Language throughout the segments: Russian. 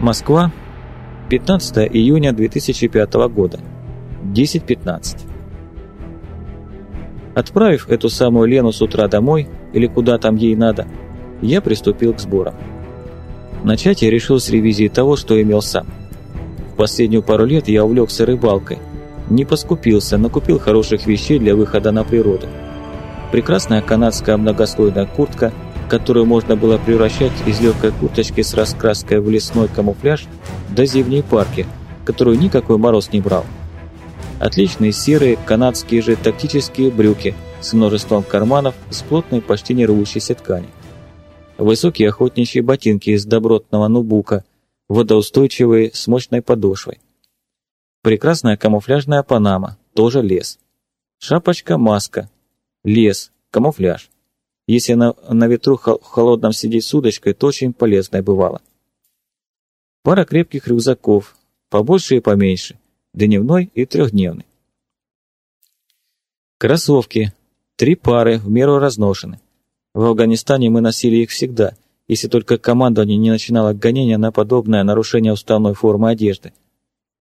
Москва, 15 июня 2005 года, 10.15. Отправив эту самую Лену с утра домой, или куда там ей надо, я приступил к сборам. Начать я решил с ревизии того, что имел сам. В последнюю пару лет я увлекся рыбалкой. Не поскупился, но купил хороших вещей для выхода на природу. Прекрасная канадская многослойная куртка – которую можно было превращать из легкой курточки с раскраской в лесной камуфляж до зимней парки, которую никакой мороз не брал. Отличные серые канадские же тактические брюки с множеством карманов с плотной почти не рвущейся ткани. Высокие охотничьи ботинки из добротного нубука, водоустойчивые с мощной подошвой. Прекрасная камуфляжная панама, тоже лес. Шапочка-маска, лес, камуфляж. Если на, на ветру холодном сидеть с удочкой, то очень полезное бывало. Пара крепких рюкзаков, побольше и поменьше, дневной и трехдневный. Кроссовки, три пары, в меру разношены. В Афганистане мы носили их всегда, если только командование не начинало гонения на подобное нарушение уставной формы одежды.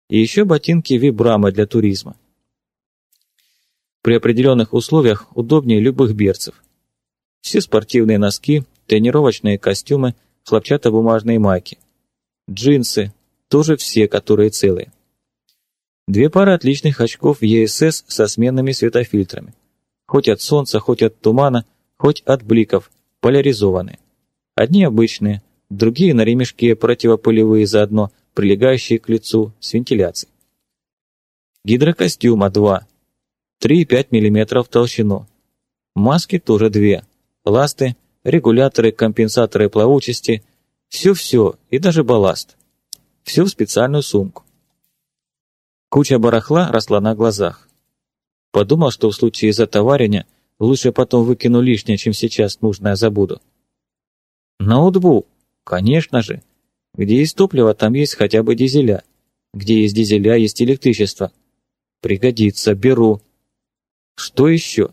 И еще ботинки вибрамы для туризма. При определенных условиях удобнее любых берцев. Все спортивные носки, тренировочные костюмы, хлопчатобумажные майки. Джинсы, тоже все, которые целые. Две пары отличных очков ЕСС со сменными светофильтрами. Хоть от солнца, хоть от тумана, хоть от бликов, поляризованные. Одни обычные, другие на ремешке противопылевые заодно, прилегающие к лицу, с вентиляцией. Гидрокостюма 2, 3,5 мм в толщину. Маски тоже две, ласты, регуляторы, компенсаторы плавучести, все-все и даже балласт. Все в специальную сумку. Куча барахла росла на глазах. Подумал, что в случае затоварения лучше потом выкину лишнее, чем сейчас нужное забуду. Ноутбук, конечно же. Где есть топливо, там есть хотя бы дизеля. Где есть дизеля, есть электричество. Пригодится, беру. Что еще?